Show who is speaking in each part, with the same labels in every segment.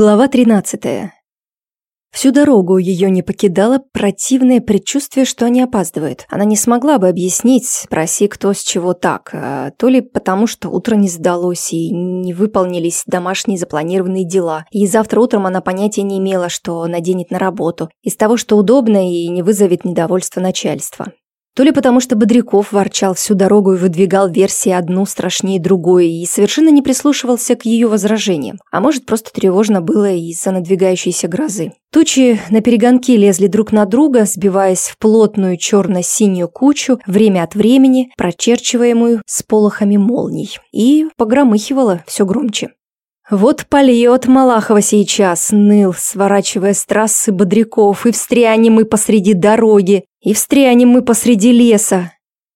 Speaker 1: Глава 13. Всю дорогу ее не покидало противное предчувствие, что они опаздывают. Она не смогла бы объяснить, спроси кто с чего так, а то ли потому, что утро не сдалось и не выполнились домашние запланированные дела, и завтра утром она понятия не имела, что наденет на работу, из того, что удобно и не вызовет недовольства начальства. То ли потому, что Бодряков ворчал всю дорогу и выдвигал версии одну страшнее другой и совершенно не прислушивался к ее возражениям. А может, просто тревожно было из-за надвигающейся грозы. Тучи на перегонки лезли друг на друга, сбиваясь в плотную черно-синюю кучу, время от времени прочерчиваемую с полохами молний. И погромыхивало все громче. Вот польет Малахова сейчас, ныл, сворачивая с трассы Бодряков, и встрянем мы посреди дороги, и встрянем мы посреди леса.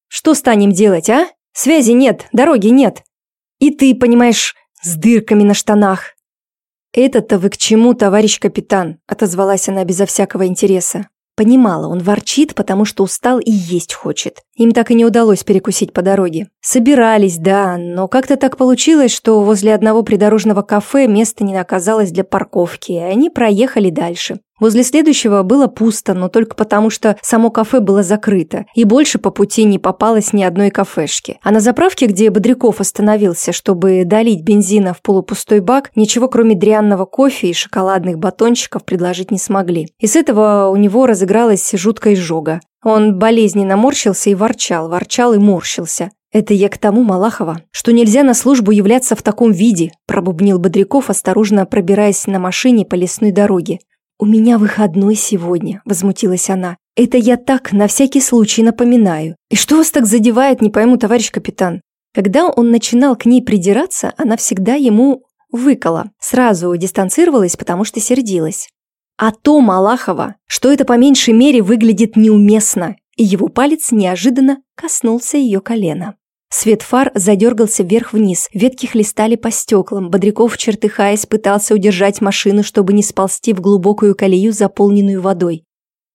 Speaker 1: Что станем делать, а? Связи нет, дороги нет. И ты, понимаешь, с дырками на штанах. «Это-то вы к чему, товарищ капитан?» – отозвалась она безо всякого интереса. Понимала, он ворчит, потому что устал и есть хочет. Им так и не удалось перекусить по дороге. Собирались, да, но как-то так получилось, что возле одного придорожного кафе места не оказалось для парковки, и они проехали дальше. Возле следующего было пусто, но только потому, что само кафе было закрыто, и больше по пути не попалось ни одной кафешки. А на заправке, где Бодряков остановился, чтобы долить бензина в полупустой бак, ничего кроме дрянного кофе и шоколадных батончиков предложить не смогли. И с этого у него разыгралась жуткая изжога. Он болезненно морщился и ворчал, ворчал и морщился. «Это я к тому, Малахова, что нельзя на службу являться в таком виде», пробубнил Бодряков, осторожно пробираясь на машине по лесной дороге. «У меня выходной сегодня», – возмутилась она. «Это я так, на всякий случай напоминаю. И что вас так задевает, не пойму, товарищ капитан?» Когда он начинал к ней придираться, она всегда ему выкала. Сразу дистанцировалась, потому что сердилась. А то Малахова, что это по меньшей мере выглядит неуместно, и его палец неожиданно коснулся ее колена. Свет фар задергался вверх-вниз, ветки хлестали по стеклам, Бодряков, чертыхаясь, пытался удержать машину, чтобы не сползти в глубокую колею, заполненную водой.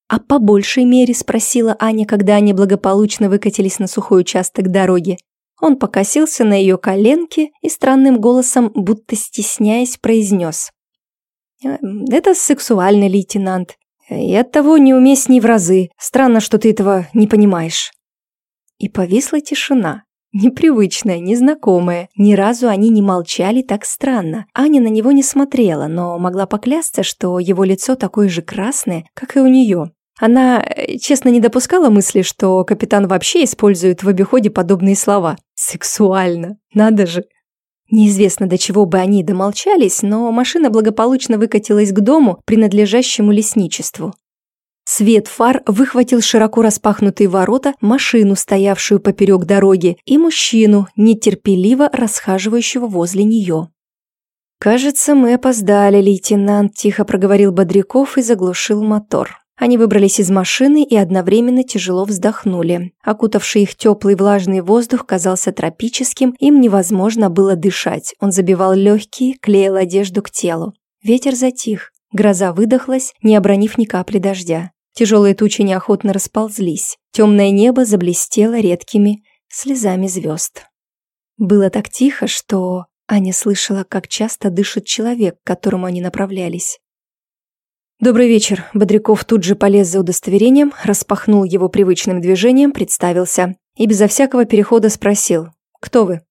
Speaker 1: «А по большей мере?» – спросила Аня, когда они благополучно выкатились на сухой участок дороги. Он покосился на ее коленки и странным голосом, будто стесняясь, произнес. Эм, это сексуальный лейтенант. И оттого неуместней в разы. Странно, что ты этого не понимаешь. И повисла тишина. Непривычная, незнакомая. Ни разу они не молчали так странно. Аня на него не смотрела, но могла поклясться, что его лицо такое же красное, как и у нее. Она, э, честно, не допускала мысли, что капитан вообще использует в обиходе подобные слова. Сексуально. Надо же. Неизвестно, до чего бы они домолчались, но машина благополучно выкатилась к дому, принадлежащему лесничеству. Свет фар выхватил широко распахнутые ворота, машину, стоявшую поперек дороги, и мужчину, нетерпеливо расхаживающего возле нее. «Кажется, мы опоздали, лейтенант», – тихо проговорил Бодряков и заглушил мотор. Они выбрались из машины и одновременно тяжело вздохнули. Окутавший их теплый влажный воздух казался тропическим, им невозможно было дышать. Он забивал легкие, клеил одежду к телу. Ветер затих. Гроза выдохлась, не обронив ни капли дождя. Тяжелые тучи неохотно расползлись. Темное небо заблестело редкими слезами звезд. Было так тихо, что Аня слышала, как часто дышит человек, к которому они направлялись. «Добрый вечер». Бодряков тут же полез за удостоверением, распахнул его привычным движением, представился и безо всякого перехода спросил «Кто вы?».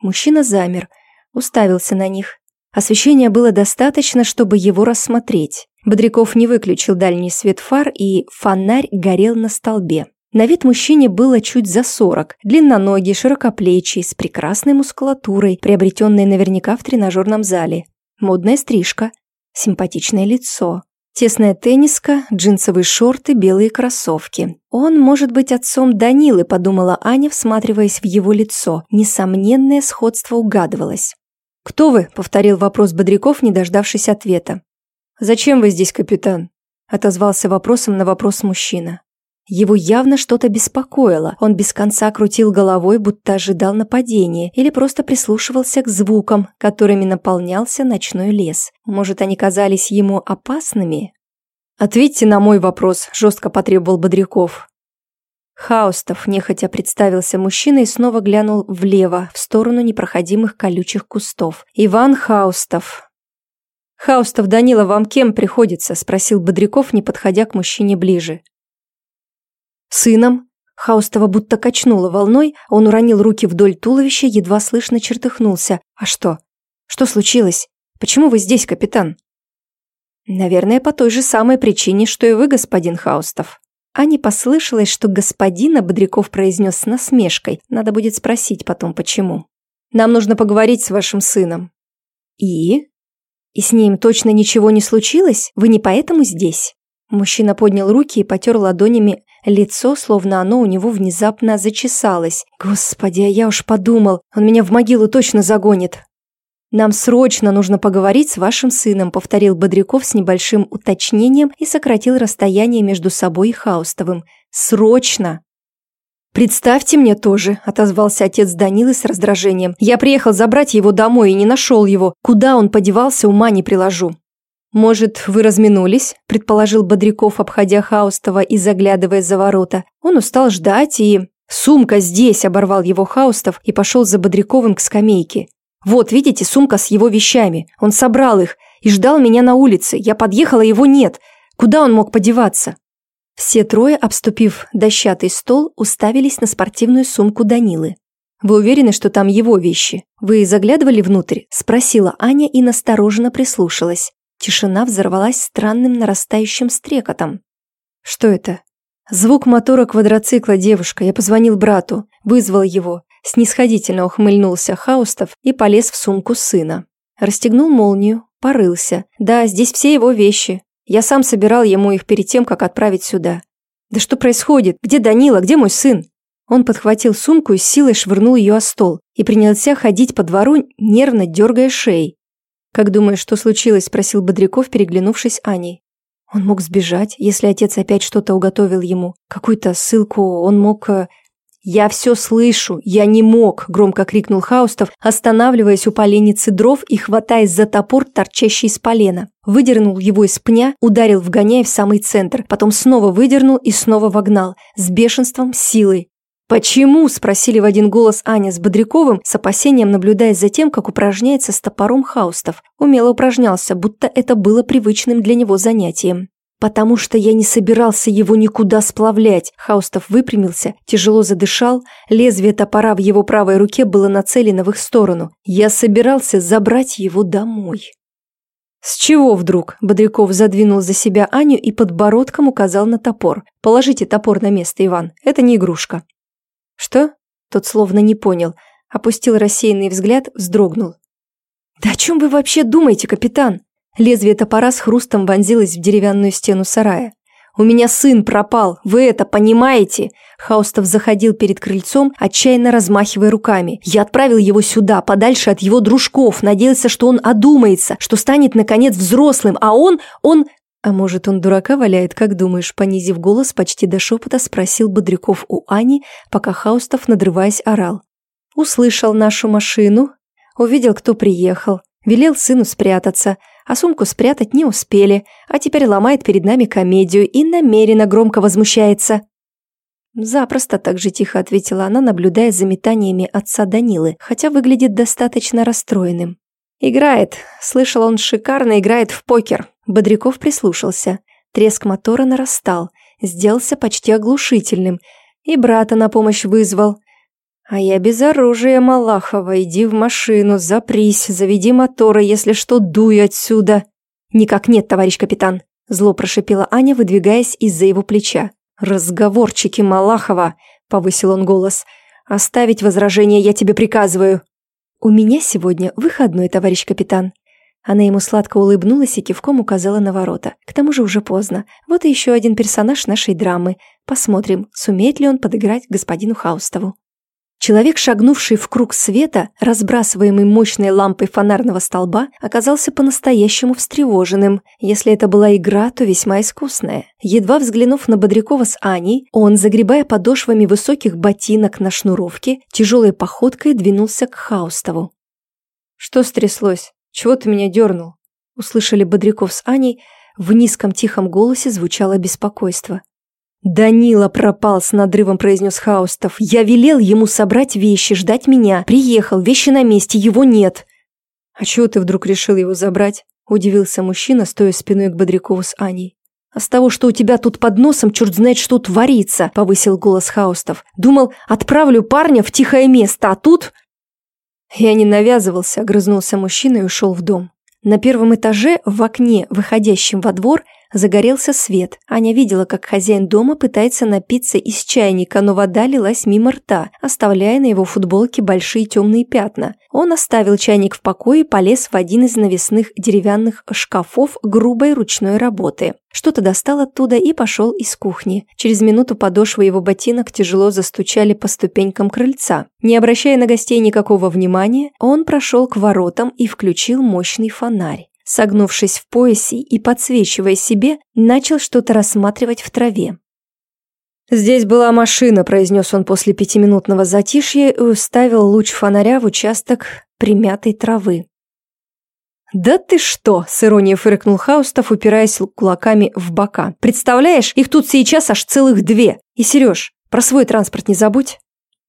Speaker 1: Мужчина замер, уставился на них. Освещения было достаточно, чтобы его рассмотреть. Бодряков не выключил дальний свет фар, и фонарь горел на столбе. На вид мужчине было чуть за сорок, длинноногий, широкоплечий, с прекрасной мускулатурой, приобретенной наверняка в тренажерном зале. Модная стрижка, симпатичное лицо, Тесная тенниска, джинсовые шорты, белые кроссовки. Он может быть отцом Данилы, подумала Аня, всматриваясь в его лицо. Несомненное сходство угадывалось. «Кто вы?» – повторил вопрос Бодряков, не дождавшись ответа. «Зачем вы здесь, капитан?» – отозвался вопросом на вопрос мужчина. Его явно что-то беспокоило. Он без конца крутил головой, будто ожидал нападения, или просто прислушивался к звукам, которыми наполнялся ночной лес. Может, они казались ему опасными? «Ответьте на мой вопрос», – жестко потребовал Бодряков. Хаустов нехотя представился мужчина и снова глянул влево, в сторону непроходимых колючих кустов. «Иван Хаустов». «Хаустов Данила, вам кем приходится?» – спросил Бодряков, не подходя к мужчине ближе. «Сыном?» Хаустова будто качнула волной, он уронил руки вдоль туловища, едва слышно чертыхнулся. «А что? Что случилось? Почему вы здесь, капитан?» «Наверное, по той же самой причине, что и вы, господин Хаустов». Ане послышалось, что господина Бодряков произнес с насмешкой. Надо будет спросить потом, почему. «Нам нужно поговорить с вашим сыном». «И?» «И с ним точно ничего не случилось? Вы не поэтому здесь?» Мужчина поднял руки и потер ладонями лицо, словно оно у него внезапно зачесалось. «Господи, а я уж подумал, он меня в могилу точно загонит!» «Нам срочно нужно поговорить с вашим сыном», — повторил Бодряков с небольшим уточнением и сократил расстояние между собой и Хаустовым. «Срочно!» «Представьте мне тоже», – отозвался отец Данилы с раздражением. «Я приехал забрать его домой и не нашел его. Куда он подевался, ума не приложу». «Может, вы разминулись?» – предположил Бодряков, обходя Хаустова и заглядывая за ворота. Он устал ждать и... «Сумка здесь!» – оборвал его Хаустов и пошел за Бодряковым к скамейке. «Вот, видите, сумка с его вещами. Он собрал их и ждал меня на улице. Я подъехала, его нет. Куда он мог подеваться?» Все трое, обступив дощатый стол, уставились на спортивную сумку Данилы. «Вы уверены, что там его вещи? Вы заглядывали внутрь?» – спросила Аня и настороженно прислушалась. Тишина взорвалась странным нарастающим стрекотом. «Что это?» «Звук мотора квадроцикла, девушка. Я позвонил брату, вызвал его». Снисходительно ухмыльнулся Хаустов и полез в сумку сына. Расстегнул молнию, порылся. «Да, здесь все его вещи. Я сам собирал ему их перед тем, как отправить сюда. Да что происходит? Где Данила? Где мой сын? Он подхватил сумку и с силой швырнул ее о стол и принялся ходить по двору, нервно дергая шеей. «Как думаешь, что случилось?» – спросил Бодряков, переглянувшись Аней. Он мог сбежать, если отец опять что-то уготовил ему. Какую-то ссылку он мог... «Я все слышу, я не мог!» – громко крикнул Хаустов, останавливаясь у поленницы дров и хватаясь за топор, торчащий из полена. Выдернул его из пня, ударил вгоняя в самый центр, потом снова выдернул и снова вогнал, с бешенством, силой. «Почему?» – спросили в один голос Аня с Бодряковым, с опасением наблюдая за тем, как упражняется с топором Хаустов. Умело упражнялся, будто это было привычным для него занятием. «Потому что я не собирался его никуда сплавлять», Хаустов выпрямился, тяжело задышал, лезвие топора в его правой руке было нацелено в их сторону. «Я собирался забрать его домой». «С чего вдруг?» – Бодряков задвинул за себя Аню и подбородком указал на топор. «Положите топор на место, Иван, это не игрушка». «Что?» – тот словно не понял, опустил рассеянный взгляд, вздрогнул. «Да о чем вы вообще думаете, капитан?» Лезвие топора с хрустом вонзилось в деревянную стену сарая. «У меня сын пропал, вы это понимаете?» Хаустов заходил перед крыльцом, отчаянно размахивая руками. «Я отправил его сюда, подальше от его дружков, надеялся, что он одумается, что станет, наконец, взрослым, а он... он...» «А может, он дурака валяет, как думаешь?» Понизив голос, почти до шепота спросил Бодряков у Ани, пока Хаустов, надрываясь, орал. «Услышал нашу машину, увидел, кто приехал, велел сыну спрятаться» а сумку спрятать не успели, а теперь ломает перед нами комедию и намеренно громко возмущается. «Запросто», – так же тихо ответила она, наблюдая за метаниями отца Данилы, хотя выглядит достаточно расстроенным. «Играет. Слышал, он шикарно играет в покер». Бодряков прислушался. Треск мотора нарастал, сделался почти оглушительным. И брата на помощь вызвал. «А я без оружия, Малахова, иди в машину, запрись, заведи моторы, если что, дуй отсюда!» «Никак нет, товарищ капитан!» Зло прошипела Аня, выдвигаясь из-за его плеча. «Разговорчики Малахова!» — повысил он голос. «Оставить возражение я тебе приказываю!» «У меня сегодня выходной, товарищ капитан!» Она ему сладко улыбнулась и кивком указала на ворота. К тому же уже поздно. Вот и еще один персонаж нашей драмы. Посмотрим, сумеет ли он подыграть господину Хаустову. Человек, шагнувший в круг света, разбрасываемый мощной лампой фонарного столба, оказался по-настоящему встревоженным. Если это была игра, то весьма искусная. Едва взглянув на Бодрякова с Аней, он, загребая подошвами высоких ботинок на шнуровке, тяжелой походкой двинулся к Хаустову. «Что стряслось? Чего ты меня дернул?» Услышали Бодряков с Аней, в низком тихом голосе звучало беспокойство. «Данила пропал», — с надрывом произнес Хаустов. «Я велел ему собрать вещи, ждать меня. Приехал, вещи на месте, его нет». «А чего ты вдруг решил его забрать?» – удивился мужчина, стоя спиной к Бодрякову с Аней. «А с того, что у тебя тут под носом черт знает что творится», – повысил голос Хаустов. «Думал, отправлю парня в тихое место, а тут...» «Я не навязывался», – огрызнулся мужчина и ушел в дом. На первом этаже, в окне, выходящем во двор, загорелся свет. Аня видела, как хозяин дома пытается напиться из чайника, но вода лилась мимо рта, оставляя на его футболке большие темные пятна. Он оставил чайник в покое и полез в один из навесных деревянных шкафов грубой ручной работы. Что-то достал оттуда и пошел из кухни. Через минуту подошвы его ботинок тяжело застучали по ступенькам крыльца. Не обращая на гостей никакого внимания, он прошел к воротам и включил мощный фонарь. Согнувшись в поясе и подсвечивая себе, начал что-то рассматривать в траве. «Здесь была машина», – произнес он после пятиминутного затишья и уставил луч фонаря в участок примятой травы. «Да ты что!» – с иронией фыркнул Хаустов, упираясь кулаками в бока. «Представляешь, их тут сейчас аж целых две! И, Сереж, про свой транспорт не забудь!»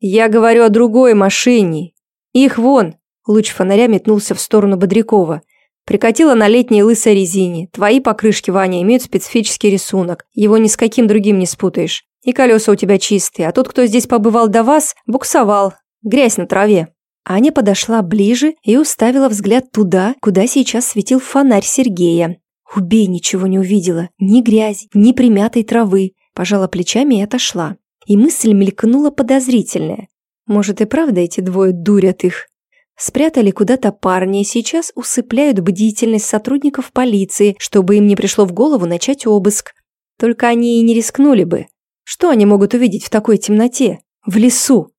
Speaker 1: «Я говорю о другой машине! Их вон!» Луч фонаря метнулся в сторону Бодрякова. Прикатила на летней лысой резине. Твои покрышки, Ваня, имеют специфический рисунок. Его ни с каким другим не спутаешь. И колеса у тебя чистые, а тот, кто здесь побывал до вас, буксовал. Грязь на траве. Аня подошла ближе и уставила взгляд туда, куда сейчас светил фонарь Сергея. Убей, ничего не увидела. Ни грязи, ни примятой травы. Пожала плечами и отошла. И мысль мелькнула подозрительная. Может и правда эти двое дурят их. Спрятали куда-то парня и сейчас усыпляют бдительность сотрудников полиции, чтобы им не пришло в голову начать обыск. Только они и не рискнули бы. Что они могут увидеть в такой темноте? В лесу.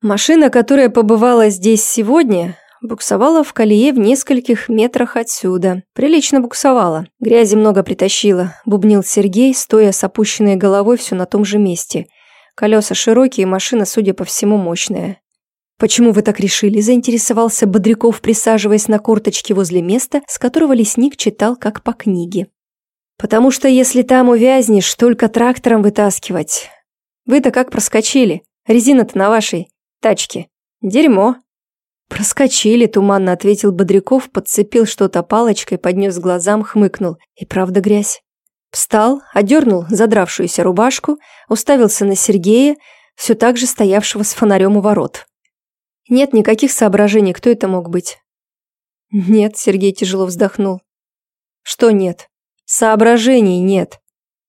Speaker 1: Машина, которая побывала здесь сегодня, буксовала в колее в нескольких метрах отсюда. Прилично буксовала. Грязи много притащила, бубнил Сергей, стоя с опущенной головой все на том же месте. Колеса широкие, машина, судя по всему, мощная. «Почему вы так решили?» – заинтересовался Бодряков, присаживаясь на корточке возле места, с которого лесник читал как по книге. «Потому что если там увязнешь, только трактором вытаскивать. Вы-то как проскочили? Резина-то на вашей тачке. Дерьмо». «Проскочили», – туманно ответил Бодряков, подцепил что-то палочкой, поднес глазам, хмыкнул. «И правда грязь». Встал, одернул задравшуюся рубашку, уставился на Сергея, все так же стоявшего с фонарем у ворот. Нет никаких соображений, кто это мог быть. Нет, Сергей тяжело вздохнул. Что нет? Соображений нет.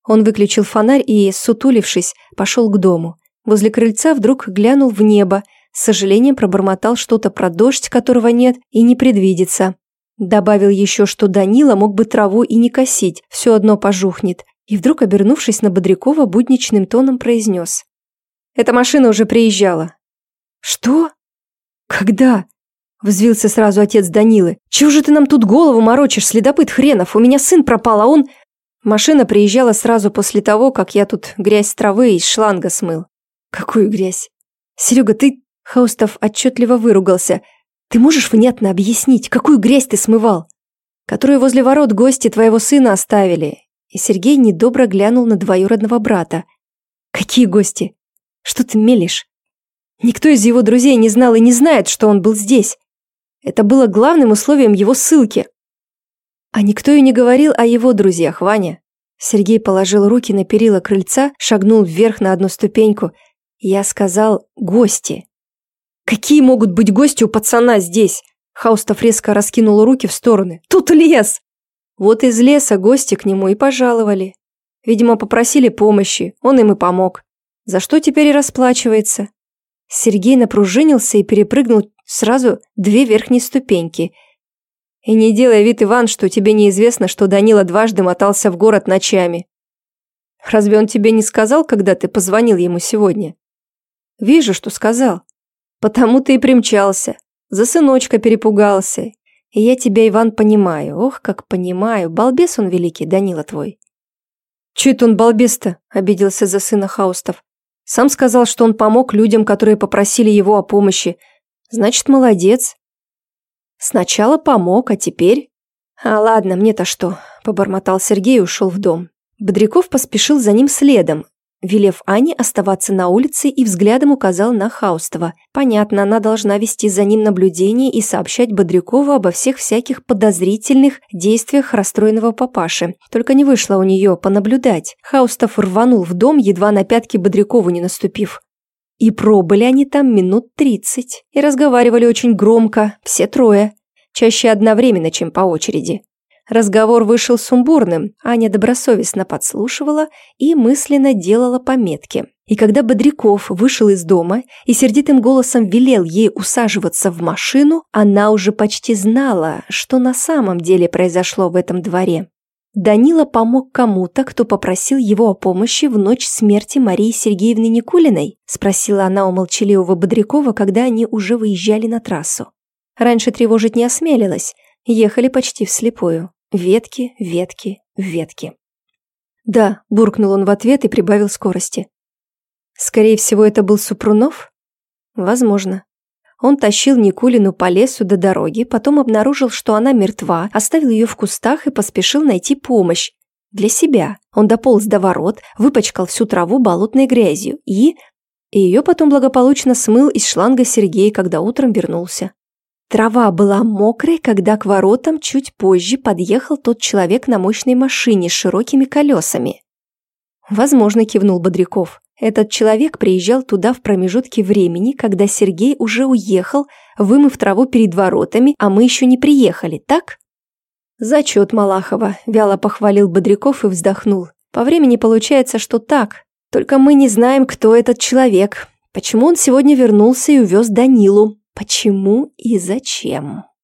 Speaker 1: Он выключил фонарь и, сутулившись, пошел к дому. Возле крыльца вдруг глянул в небо, с сожалением пробормотал что-то про дождь, которого нет и не предвидится. Добавил еще, что Данила мог бы траву и не косить, все одно пожухнет, и вдруг, обернувшись на Бодрякова, будничным тоном произнес. «Эта машина уже приезжала». «Что?» «Когда?» – взвился сразу отец Данилы. «Чего же ты нам тут голову морочишь, следопыт хренов? У меня сын пропал, а он...» Машина приезжала сразу после того, как я тут грязь травы из шланга смыл. «Какую грязь?» «Серега, ты...» Хаустов отчетливо выругался. «Ты можешь внятно объяснить, какую грязь ты смывал?» «Которую возле ворот гости твоего сына оставили». И Сергей недобро глянул на двоюродного брата. «Какие гости? Что ты мелешь?» Никто из его друзей не знал и не знает, что он был здесь. Это было главным условием его ссылки. А никто и не говорил о его друзьях, Ваня. Сергей положил руки на перила крыльца, шагнул вверх на одну ступеньку. Я сказал «гости». «Какие могут быть гости у пацана здесь?» Хаустов резко раскинул руки в стороны. «Тут лес!» Вот из леса гости к нему и пожаловали. Видимо, попросили помощи, он им и помог. За что теперь и расплачивается. Сергей напружинился и перепрыгнул сразу две верхние ступеньки. И не делай вид, Иван, что тебе неизвестно, что Данила дважды мотался в город ночами. Разве он тебе не сказал, когда ты позвонил ему сегодня? Вижу, что сказал. Потому ты и примчался. За сыночка перепугался. И я тебя, Иван, понимаю. Ох, как понимаю. Балбес он великий, Данила твой. Это он балбес-то? Обиделся за сына Хаустов. Сам сказал, что он помог людям, которые попросили его о помощи. Значит, молодец. Сначала помог, а теперь... А ладно, мне-то что, побормотал Сергей и ушел в дом. Бодряков поспешил за ним следом. Велев Ане оставаться на улице и взглядом указал на Хаустова. Понятно, она должна вести за ним наблюдение и сообщать Бодрякову обо всех всяких подозрительных действиях расстроенного папаши. Только не вышло у нее понаблюдать. Хаустов рванул в дом, едва на пятки Бодрякову не наступив. И пробыли они там минут тридцать. И разговаривали очень громко, все трое. Чаще одновременно, чем по очереди. Разговор вышел сумбурным, Аня добросовестно подслушивала и мысленно делала пометки. И когда Бодряков вышел из дома и сердитым голосом велел ей усаживаться в машину, она уже почти знала, что на самом деле произошло в этом дворе. Данила помог кому-то, кто попросил его о помощи в ночь смерти Марии Сергеевны Никулиной? Спросила она у молчаливого Бодрякова, когда они уже выезжали на трассу. Раньше тревожить не осмелилась, ехали почти вслепую. Ветки, ветки, ветки. «Да», – буркнул он в ответ и прибавил скорости. «Скорее всего, это был Супрунов?» «Возможно». Он тащил Никулину по лесу до дороги, потом обнаружил, что она мертва, оставил ее в кустах и поспешил найти помощь. Для себя. Он дополз до ворот, выпачкал всю траву болотной грязью и... И ее потом благополучно смыл из шланга Сергей, когда утром вернулся. Трава была мокрой, когда к воротам чуть позже подъехал тот человек на мощной машине с широкими колесами. «Возможно», – кивнул Бодряков. «Этот человек приезжал туда в промежутке времени, когда Сергей уже уехал, вымыв траву перед воротами, а мы еще не приехали, так?» «Зачет Малахова», – вяло похвалил Бодряков и вздохнул. «По времени получается, что так. Только мы не знаем, кто этот человек. Почему он сегодня вернулся и увез Данилу? Почему и зачем?